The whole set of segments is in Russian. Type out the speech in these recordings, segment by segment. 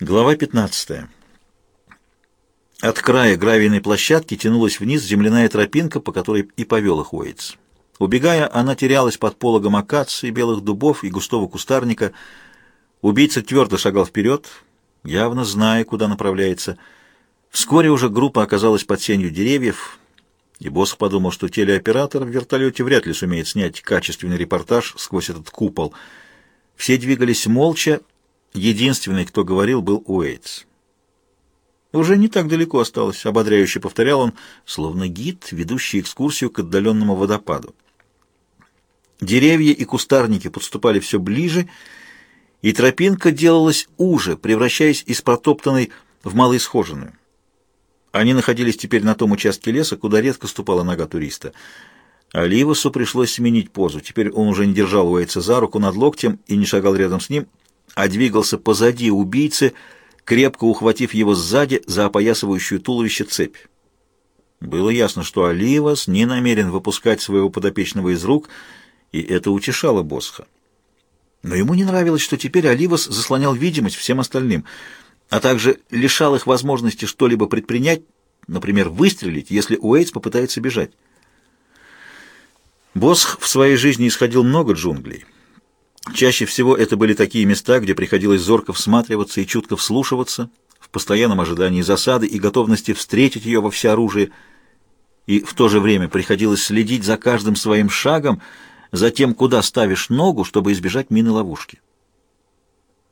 Глава 15. От края гравийной площадки тянулась вниз земляная тропинка, по которой и повел их Уэйтс. Убегая, она терялась под пологом акаций, белых дубов и густого кустарника. Убийца твердо шагал вперед, явно зная, куда направляется. Вскоре уже группа оказалась под сенью деревьев, и Босх подумал, что телеоператор в вертолете вряд ли сумеет снять качественный репортаж сквозь этот купол. Все двигались молча, Единственный, кто говорил, был Уэйтс. «Уже не так далеко осталось», — ободряюще повторял он, словно гид, ведущий экскурсию к отдаленному водопаду. Деревья и кустарники подступали все ближе, и тропинка делалась уже, превращаясь из протоптанной в малоисхоженную. Они находились теперь на том участке леса, куда редко ступала нога туриста. Оливасу пришлось сменить позу. Теперь он уже не держал Уэйтса за руку над локтем и не шагал рядом с ним, а двигался позади убийцы, крепко ухватив его сзади за опоясывающую туловище цепь. Было ясно, что Оливас не намерен выпускать своего подопечного из рук, и это утешало Босха. Но ему не нравилось, что теперь Оливас заслонял видимость всем остальным, а также лишал их возможности что-либо предпринять, например, выстрелить, если Уэйтс попытается бежать. Босх в своей жизни исходил много джунглей. Чаще всего это были такие места, где приходилось зорко всматриваться и чутко вслушиваться, в постоянном ожидании засады и готовности встретить ее во всеоружие, и в то же время приходилось следить за каждым своим шагом, за тем, куда ставишь ногу, чтобы избежать мины ловушки.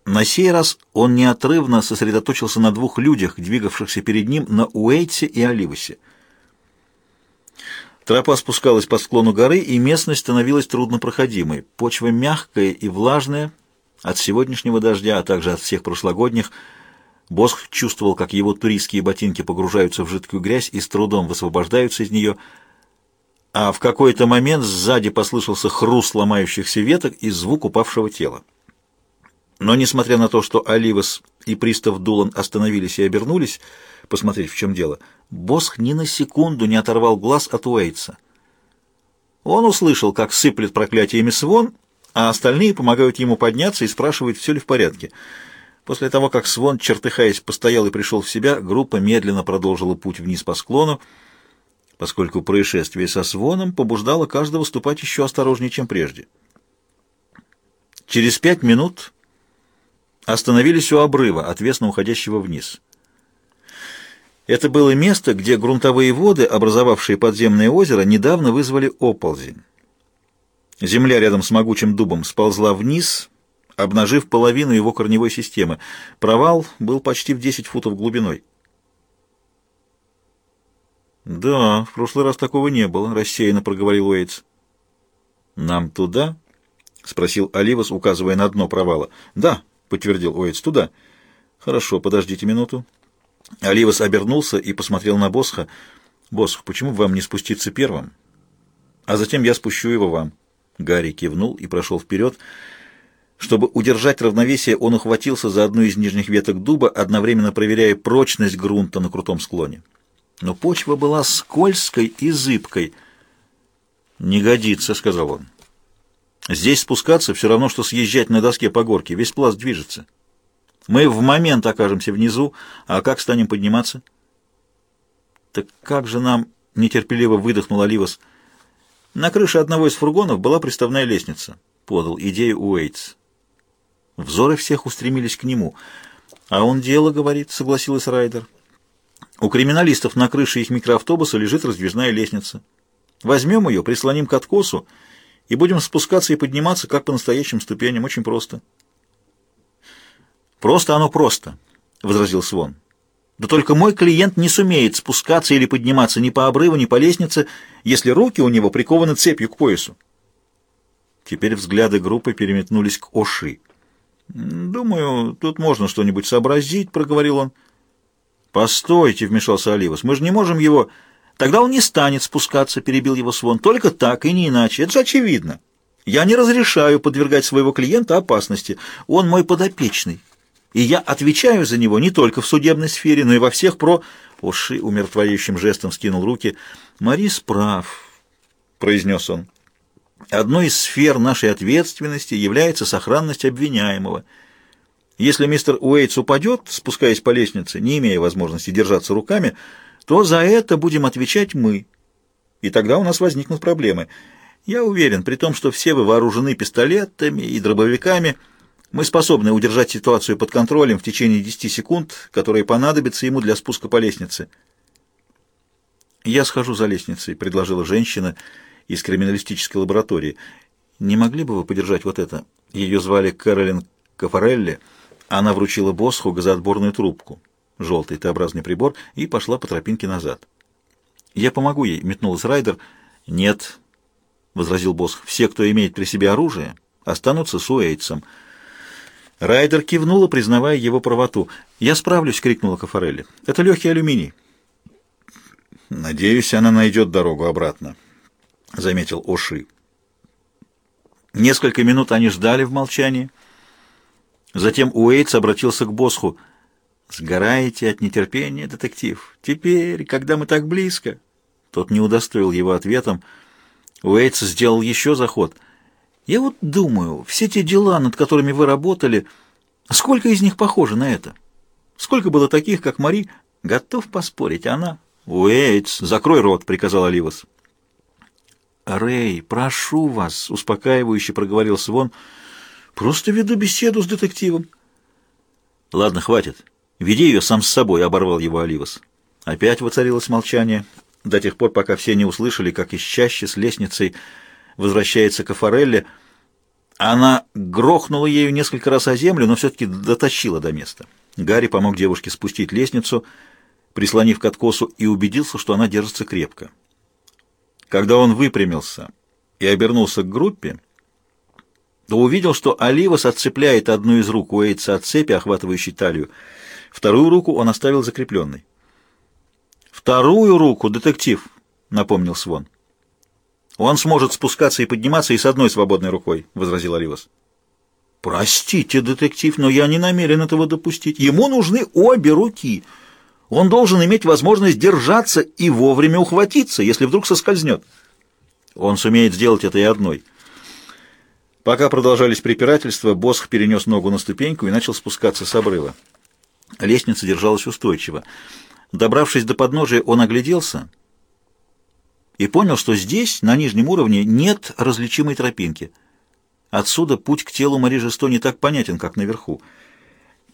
На сей раз он неотрывно сосредоточился на двух людях, двигавшихся перед ним на Уэйтсе и Оливасе — Тропа спускалась по склону горы, и местность становилась труднопроходимой. Почва мягкая и влажная от сегодняшнего дождя, а также от всех прошлогодних. Босх чувствовал, как его туристские ботинки погружаются в жидкую грязь и с трудом высвобождаются из нее. А в какой-то момент сзади послышался хруст ломающихся веток и звук упавшего тела. Но, несмотря на то, что Оливас и пристав Дулан остановились и обернулись, посмотреть, в чем дело, Босх ни на секунду не оторвал глаз от Уэйтса. Он услышал, как сыплет проклятиями Свон, а остальные помогают ему подняться и спрашивают, все ли в порядке. После того, как Свон, чертыхаясь, постоял и пришел в себя, группа медленно продолжила путь вниз по склону, поскольку происшествие со Своном побуждало каждого ступать еще осторожнее, чем прежде. Через пять минут остановились у обрыва, отвесно уходящего вниз. Это было место, где грунтовые воды, образовавшие подземное озеро, недавно вызвали оползень. Земля рядом с могучим дубом сползла вниз, обнажив половину его корневой системы. Провал был почти в 10 футов глубиной. «Да, в прошлый раз такого не было», — рассеянно проговорил Уэйтс. «Нам туда?» — спросил Оливас, указывая на дно провала. «Да», — подтвердил Уэйтс, — «туда». «Хорошо, подождите минуту». Оливас обернулся и посмотрел на Босха. «Босх, почему бы вам не спуститься первым? А затем я спущу его вам». Гарри кивнул и прошел вперед. Чтобы удержать равновесие, он ухватился за одну из нижних веток дуба, одновременно проверяя прочность грунта на крутом склоне. Но почва была скользкой и зыбкой. «Не годится», — сказал он. «Здесь спускаться все равно, что съезжать на доске по горке. Весь пласт движется». Мы в момент окажемся внизу, а как станем подниматься? Так как же нам, нетерпеливо выдохнул Оливас. На крыше одного из фургонов была приставная лестница, подал идею Уэйтс. Взоры всех устремились к нему. А он дело, говорит, согласилась Райдер. У криминалистов на крыше их микроавтобуса лежит раздвижная лестница. Возьмем ее, прислоним к откосу и будем спускаться и подниматься, как по настоящим ступеням, очень просто. «Просто оно просто», — возразил Свон. «Да только мой клиент не сумеет спускаться или подниматься ни по обрыву, ни по лестнице, если руки у него прикованы цепью к поясу». Теперь взгляды группы переметнулись к Оши. «Думаю, тут можно что-нибудь сообразить», — проговорил он. «Постойте», — вмешался Оливас, — «мы же не можем его...» «Тогда он не станет спускаться», — перебил его Свон. «Только так и не иначе. Это же очевидно. Я не разрешаю подвергать своего клиента опасности. Он мой подопечный и я отвечаю за него не только в судебной сфере, но и во всех про...» Оши умиротворяющим жестом скинул руки. «Марис прав», — произнес он. «Одной из сфер нашей ответственности является сохранность обвиняемого. Если мистер Уэйтс упадет, спускаясь по лестнице, не имея возможности держаться руками, то за это будем отвечать мы. И тогда у нас возникнут проблемы. Я уверен, при том, что все вы вооружены пистолетами и дробовиками, мы способны удержать ситуацию под контролем в течение 10 секунд, которые понадобятся ему для спуска по лестнице. «Я схожу за лестницей», — предложила женщина из криминалистической лаборатории. «Не могли бы вы подержать вот это?» Ее звали Кэролин Кафарелли. Она вручила Босху газоотборную трубку, желтый Т-образный прибор, и пошла по тропинке назад. «Я помогу ей», — метнулась Райдер. «Нет», — возразил Босх, — «все, кто имеет при себе оружие, останутся с Уэйтсом». Райдер кивнула, признавая его правоту. «Я справлюсь!» — крикнула Кафарелли. «Это легкий алюминий». «Надеюсь, она найдет дорогу обратно», — заметил Оши. Несколько минут они ждали в молчании. Затем Уэйтс обратился к Босху. «Сгораете от нетерпения, детектив? Теперь, когда мы так близко?» Тот не удостоил его ответом. Уэйтс сделал еще заход — я вот думаю, все те дела, над которыми вы работали, сколько из них похоже на это? Сколько было таких, как Мари? Готов поспорить, она... «Уэйтс, закрой рот», — приказал Оливас. «Рэй, прошу вас», — успокаивающе проговорил Свон, — «просто веду беседу с детективом». «Ладно, хватит. Веди ее сам с собой», — оборвал его Оливас. Опять воцарилось молчание, до тех пор, пока все не услышали, как из чаще с лестницей возвращается к Афорелле. Она грохнула ею несколько раз о землю, но все-таки дотащила до места. Гарри помог девушке спустить лестницу, прислонив к откосу, и убедился, что она держится крепко. Когда он выпрямился и обернулся к группе, то увидел, что Оливас отцепляет одну из рук Уэйтса от цепи, охватывающей талию. Вторую руку он оставил закрепленной. «Вторую руку, детектив!» — напомнил Свон. «Он сможет спускаться и подниматься и с одной свободной рукой», — возразил Оливас. «Простите, детектив, но я не намерен этого допустить. Ему нужны обе руки. Он должен иметь возможность держаться и вовремя ухватиться, если вдруг соскользнет. Он сумеет сделать это и одной». Пока продолжались препирательства, Босх перенес ногу на ступеньку и начал спускаться с обрыва. Лестница держалась устойчиво. Добравшись до подножия, он огляделся — и понял, что здесь, на нижнем уровне, нет различимой тропинки. Отсюда путь к телу Мари Жесто не так понятен, как наверху.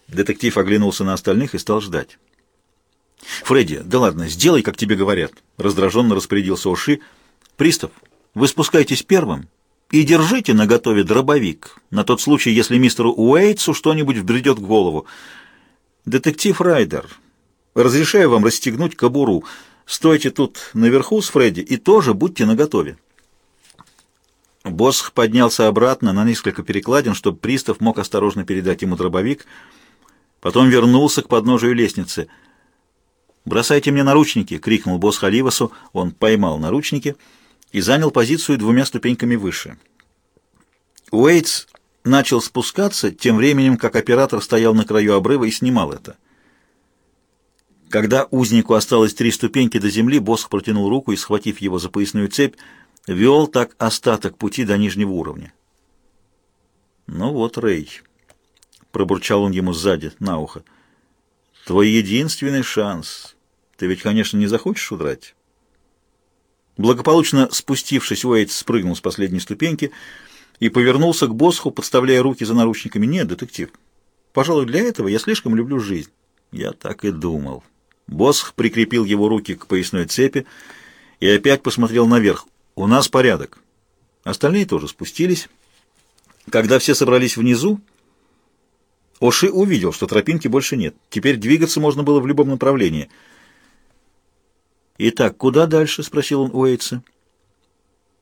Детектив оглянулся на остальных и стал ждать. «Фредди, да ладно, сделай, как тебе говорят», — раздраженно распорядился Оши. «Пристав, вы спускайтесь первым и держите наготове дробовик, на тот случай, если мистеру Уэйтсу что-нибудь вбредет в голову. Детектив Райдер, разрешаю вам расстегнуть кобуру». Стойте тут наверху с Фредди и тоже будьте наготове. Босх поднялся обратно на несколько перекладин, чтобы пристав мог осторожно передать ему дробовик, потом вернулся к подножию лестницы. «Бросайте мне наручники!» — крикнул босс Халивасу. Он поймал наручники и занял позицию двумя ступеньками выше. Уэйтс начал спускаться, тем временем как оператор стоял на краю обрыва и снимал это. Когда узнику осталось три ступеньки до земли, Босх протянул руку и, схватив его за поясную цепь, вел так остаток пути до нижнего уровня. «Ну вот, Рэй», — пробурчал он ему сзади, на ухо, — «твой единственный шанс. Ты ведь, конечно, не захочешь удрать?» Благополучно спустившись, Уэйт спрыгнул с последней ступеньки и повернулся к Босху, подставляя руки за наручниками. «Нет, детектив, пожалуй, для этого я слишком люблю жизнь». «Я так и думал». Босх прикрепил его руки к поясной цепи и опять посмотрел наверх. «У нас порядок». Остальные тоже спустились. Когда все собрались внизу, Оши увидел, что тропинки больше нет. Теперь двигаться можно было в любом направлении. «Итак, куда дальше?» — спросил он Уэйтса.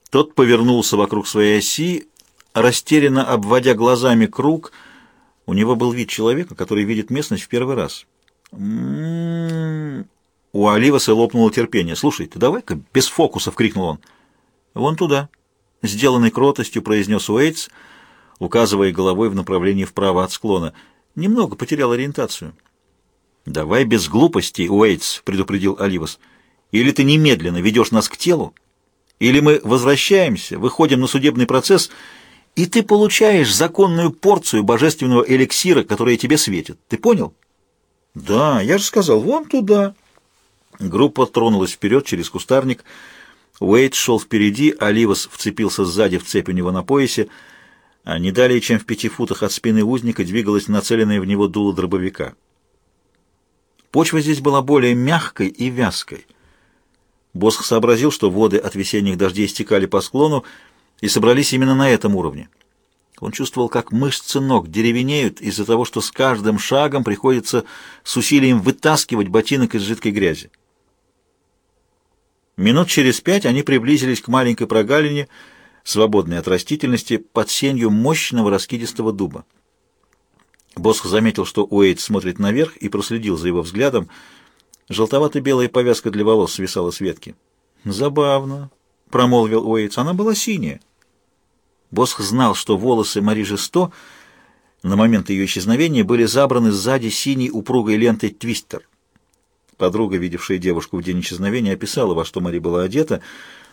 Тот повернулся вокруг своей оси, растерянно обводя глазами круг. У него был вид человека, который видит местность в первый раз. «М-м-м...» У Оливаса лопнуло терпение. «Слушай, ты давай-ка без фокусов!» — крикнул он. «Вон туда!» — сделанной кротостью произнес Уэйтс, указывая головой в направлении вправо от склона. Немного потерял ориентацию. «Давай без глупостей, Уэйтс!» — предупредил Оливас. «Или ты немедленно ведешь нас к телу, или мы возвращаемся, выходим на судебный процесс, и ты получаешь законную порцию божественного эликсира, которая тебе светит. Ты понял? Да, я же сказал, вон туда. Группа тронулась вперед через кустарник. Уэйд шел впереди, а Ливас вцепился сзади в цепь у него на поясе, а не далее, чем в пяти футах от спины узника, двигалась нацеленная в него дуло дробовика. Почва здесь была более мягкой и вязкой. Босх сообразил, что воды от весенних дождей стекали по склону и собрались именно на этом уровне. Он чувствовал, как мышцы ног деревенеют из-за того, что с каждым шагом приходится с усилием вытаскивать ботинок из жидкой грязи. Минут через пять они приблизились к маленькой прогалине, свободной от растительности, под сенью мощного раскидистого дуба. Босх заметил, что Уэйд смотрит наверх и проследил за его взглядом. Желтовато-белая повязка для волос свисала с ветки. «Забавно», — промолвил Уэйдс, — «она была синяя». Босх знал, что волосы Мари Жесто на момент ее исчезновения были забраны сзади синей упругой лентой твистер. Подруга, видевшая девушку в день исчезновения, описала, во что Мари была одета,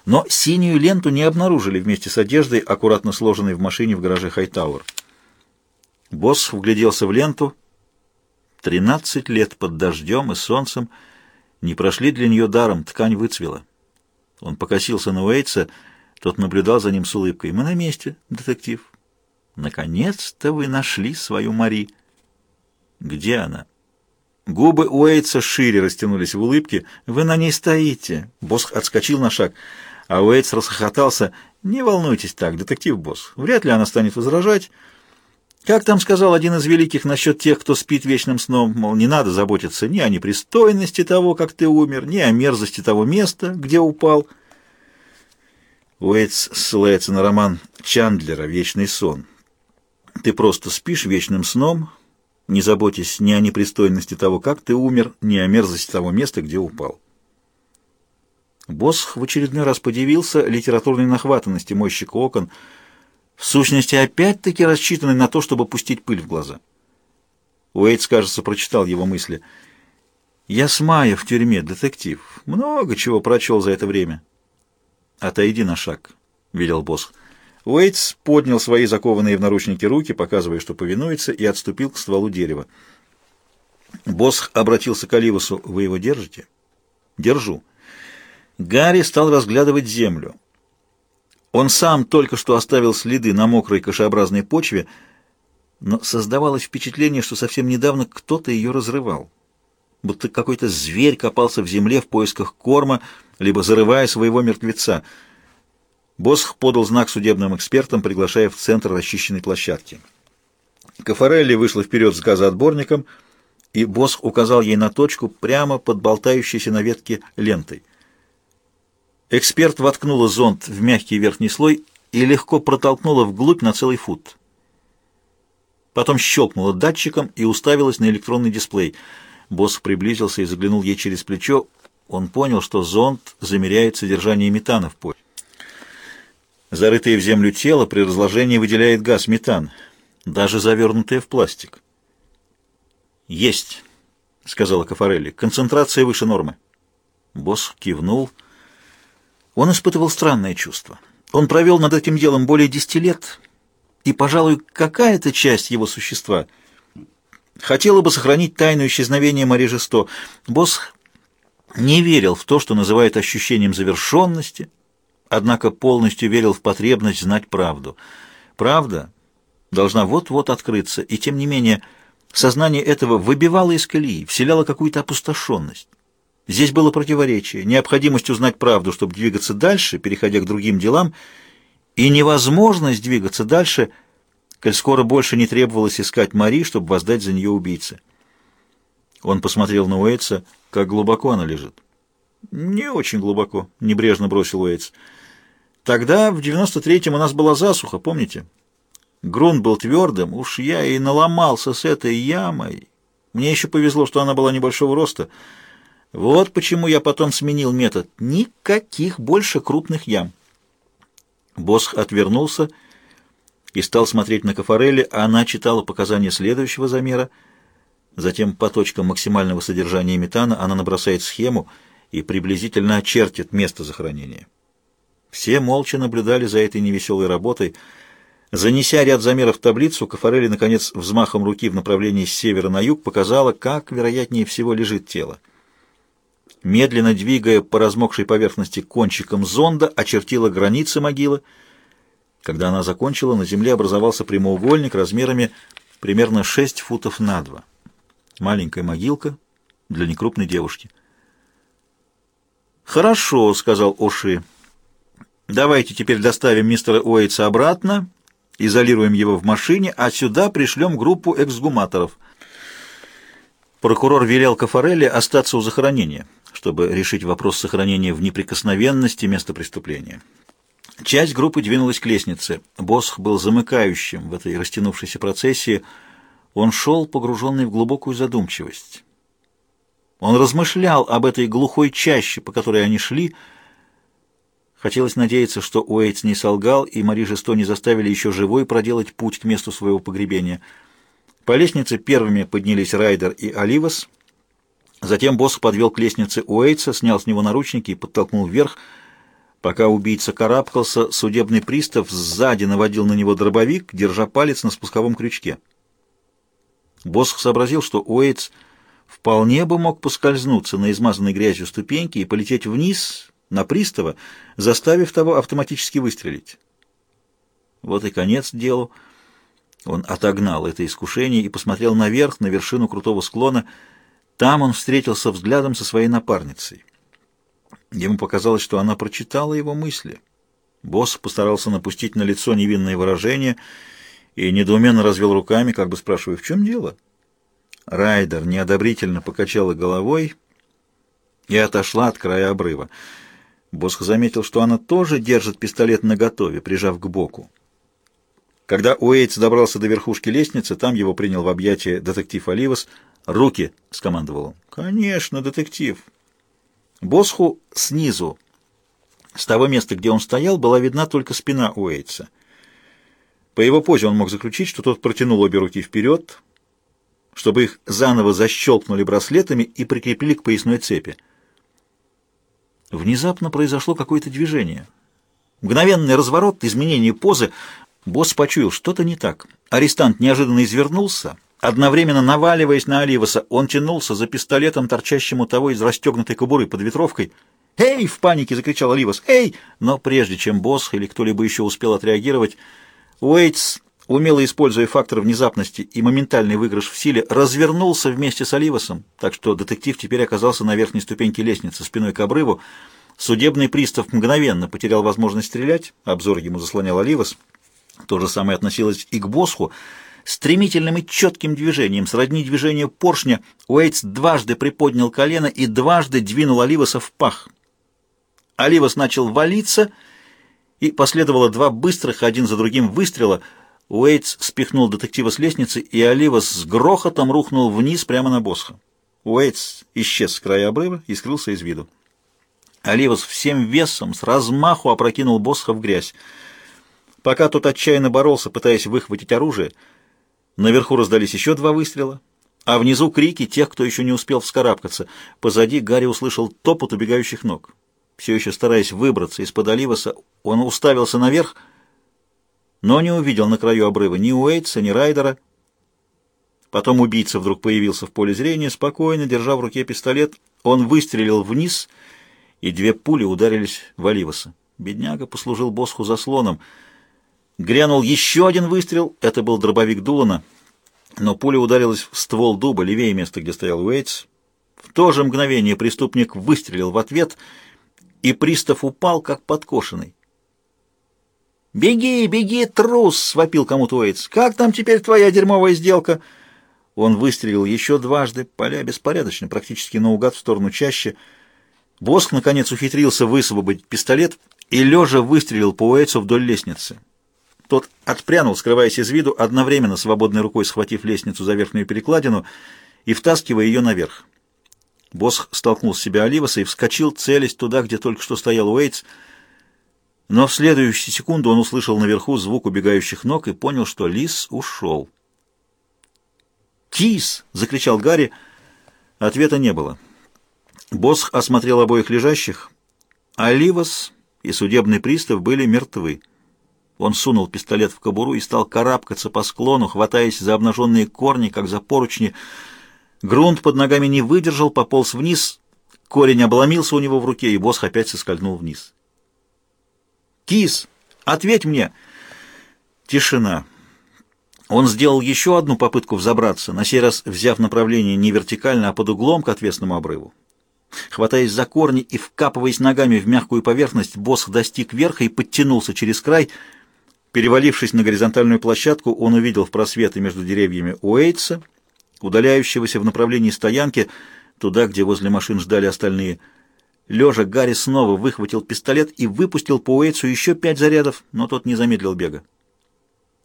но синюю ленту не обнаружили вместе с одеждой, аккуратно сложенной в машине в гараже Хайтауэр. Босс вгляделся в ленту. Тринадцать лет под дождем и солнцем не прошли для нее даром, ткань выцвела. Он покосился на Уэйтса, тот наблюдал за ним с улыбкой. «Мы на месте, детектив». «Наконец-то вы нашли свою Мари». «Где она?» Губы Уэйтса шире растянулись в улыбке. «Вы на ней стоите». Босс отскочил на шаг, а Уэйтс расхохотался. «Не волнуйтесь так, детектив-босс. Вряд ли она станет возражать». Как там сказал один из великих насчет тех, кто спит вечным сном, мол, не надо заботиться ни о непристойности того, как ты умер, ни о мерзости того места, где упал. Уэйтс ссылается на роман Чандлера «Вечный сон». Ты просто спишь вечным сном, не заботясь ни о непристойности того, как ты умер, ни о мерзости того места, где упал. Босх в очередной раз подивился литературной нахватанности мойщика окон, в сущности, опять-таки рассчитанный на то, чтобы пустить пыль в глаза. Уэйтс, кажется, прочитал его мысли. «Я с Майя в тюрьме, детектив. Много чего прочел за это время». «Отойди на шаг», — велел босс. Уэйтс поднял свои закованные в наручники руки, показывая, что повинуется, и отступил к стволу дерева. Босс обратился к Оливасу. «Вы его держите?» «Держу». Гарри стал разглядывать землю. Он сам только что оставил следы на мокрой кашеобразной почве, но создавалось впечатление, что совсем недавно кто-то ее разрывал. Будто какой-то зверь копался в земле в поисках корма, либо зарывая своего мертвеца. Босх подал знак судебным экспертам, приглашая в центр расчищенной площадки. Кафарелли вышла вперед с газоотборником, и Босх указал ей на точку прямо под болтающейся на ветке лентой. Эксперт воткнула зонд в мягкий верхний слой и легко протолкнула вглубь на целый фут. Потом щелкнула датчиком и уставилась на электронный дисплей. Босс приблизился и заглянул ей через плечо. Он понял, что зонд замеряет содержание метана в почве. Зарытое в землю тело при разложении выделяет газ метан, даже завернутое в пластик. «Есть», — сказала Кафарелли, — «концентрация выше нормы». Босс кивнул. Он испытывал странное чувство. Он провел над этим делом более десяти лет, и, пожалуй, какая-то часть его существа хотела бы сохранить тайну исчезновения Мари Жесто. Босс не верил в то, что называет ощущением завершенности, однако полностью верил в потребность знать правду. Правда должна вот-вот открыться, и тем не менее сознание этого выбивало из колеи, вселяло какую-то опустошенность. Здесь было противоречие, необходимость узнать правду, чтобы двигаться дальше, переходя к другим делам, и невозможность двигаться дальше, коль скоро больше не требовалось искать Мари, чтобы воздать за нее убийце. Он посмотрел на Уэйтса, как глубоко она лежит. «Не очень глубоко», — небрежно бросил Уэйтс. «Тогда, в девяносто третьем, у нас была засуха, помните? Грунт был твердым, уж я и наломался с этой ямой. Мне еще повезло, что она была небольшого роста». Вот почему я потом сменил метод. Никаких больше крупных ям. Босх отвернулся и стал смотреть на Кафарелли, а она читала показания следующего замера. Затем по точкам максимального содержания метана она набросает схему и приблизительно очертит место захоронения. Все молча наблюдали за этой невеселой работой. Занеся ряд замеров в таблицу, Кафарелли, наконец, взмахом руки в направлении с севера на юг показала, как, вероятнее всего, лежит тело. Медленно двигая по размокшей поверхности кончиком зонда, очертила границы могилы. Когда она закончила, на земле образовался прямоугольник размерами примерно 6 футов на 2. Маленькая могилка для некрупной девушки. «Хорошо», — сказал Оши. «Давайте теперь доставим мистера Уэйтса обратно, изолируем его в машине, а сюда пришлем группу эксгуматоров». Прокурор велел Кафарелли остаться у захоронения, чтобы решить вопрос сохранения в неприкосновенности места преступления. Часть группы двинулась к лестнице. Босх был замыкающим в этой растянувшейся процессии. Он шел, погруженный в глубокую задумчивость. Он размышлял об этой глухой чаще, по которой они шли. Хотелось надеяться, что Уэйтс не солгал, и Мари Жесто не заставили еще живой проделать путь к месту своего погребения. По лестнице первыми поднялись Райдер и Оливас. Затем Босх подвел к лестнице Уэйтса, снял с него наручники и подтолкнул вверх. Пока убийца карабкался, судебный пристав сзади наводил на него дробовик, держа палец на спусковом крючке. Босх сообразил, что Уэйтс вполне бы мог поскользнуться на измазанной грязью ступеньки и полететь вниз на пристава, заставив того автоматически выстрелить. Вот и конец делу. Он отогнал это искушение и посмотрел наверх, на вершину крутого склона. Там он встретился взглядом со своей напарницей. Ему показалось, что она прочитала его мысли. Босс постарался напустить на лицо невинное выражение и недоуменно развел руками, как бы спрашивая, в чем дело? — Райдер неодобрительно покачала головой и отошла от края обрыва. Босх заметил, что она тоже держит пистолет наготове, прижав к боку. Когда Уэйтс добрался до верхушки лестницы, там его принял в объятия детектив Оливас. «Руки!» — скомандовал он. «Конечно, детектив!» Босху снизу, с того места, где он стоял, была видна только спина Уэйтса. По его позе он мог заключить, что тот протянул обе руки вперед, чтобы их заново защелкнули браслетами и прикрепили к поясной цепи. Внезапно произошло какое-то движение. Мгновенный разворот, изменение позы. Босс почуял, что-то не так. Арестант неожиданно извернулся. Одновременно наваливаясь на Оливаса, он тянулся за пистолетом, торчащим у того из расстегнутой кобуры под ветровкой. «Эй!» — в панике закричал Оливас. «Эй!» Но прежде чем босс или кто-либо еще успел отреагировать, Уэйтс умело используя фактор внезапности и моментальный выигрыш в силе, развернулся вместе с Оливасом, так что детектив теперь оказался на верхней ступеньке лестницы, спиной к обрыву. Судебный пристав мгновенно потерял возможность стрелять, обзор ему заслонял Оливас. То же самое относилось и к Босху. Стремительным и четким движением, сродни движению поршня, Уэйтс дважды приподнял колено и дважды двинул Оливаса в пах. Оливас начал валиться, и последовало два быстрых один за другим выстрела — Уэйтс спихнул детектива с лестницы, и Оливас с грохотом рухнул вниз прямо на Босха. Уэйтс исчез с края обрыва и скрылся из виду. Оливас всем весом с размаху опрокинул Босха в грязь. Пока тот отчаянно боролся, пытаясь выхватить оружие, наверху раздались еще два выстрела, а внизу крики тех, кто еще не успел вскарабкаться. Позади Гарри услышал топот убегающих ног. Все еще стараясь выбраться из-под Оливаса, он уставился наверх, но не увидел на краю обрыва ни Уэйтса, ни Райдера. Потом убийца вдруг появился в поле зрения, спокойно, держа в руке пистолет. Он выстрелил вниз, и две пули ударились в Оливаса. Бедняга послужил Босху заслоном. Грянул еще один выстрел, это был дробовик Дулана, но пуля ударилась в ствол дуба, левее места, где стоял Уэйтс. В то же мгновение преступник выстрелил в ответ, и пристав упал, как подкошенный. «Беги, беги, трус!» — свопил кому-то Уэйтс. «Как там теперь твоя дерьмовая сделка?» Он выстрелил еще дважды, поля беспорядочно, практически наугад в сторону чаще. Боск, наконец, ухитрился высвободить пистолет и, лежа, выстрелил по Уэйтсу вдоль лестницы. Тот отпрянул, скрываясь из виду, одновременно свободной рукой схватив лестницу за верхнюю перекладину и втаскивая ее наверх. Босх столкнул с себя Оливаса и вскочил, целясь туда, где только что стоял Уэйтс — но в следующую секунду он услышал наверху звук убегающих ног и понял, что лис ушел. «Кис!» — закричал Гарри. Ответа не было. Босх осмотрел обоих лежащих. Оливас и судебный пристав были мертвы. Он сунул пистолет в кобуру и стал карабкаться по склону, хватаясь за обнаженные корни, как за поручни. Грунт под ногами не выдержал, пополз вниз. Корень обломился у него в руке, и босс опять соскользнул вниз. «Кис, ответь мне!» Тишина. Он сделал еще одну попытку взобраться, на сей раз взяв направление не вертикально, а под углом к отвесному обрыву. Хватаясь за корни и вкапываясь ногами в мягкую поверхность, босс достиг верха и подтянулся через край. Перевалившись на горизонтальную площадку, он увидел в просветы между деревьями Уэйтса, удаляющегося в направлении стоянки, туда, где возле машин ждали остальные. Лежа, Гарри снова выхватил пистолет и выпустил по Уэйтсу еще пять зарядов, но тот не замедлил бега.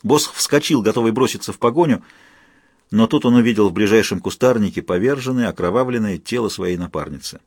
Босс вскочил, готовый броситься в погоню, но тут он увидел в ближайшем кустарнике поверженное, окровавленное тело своей напарницы.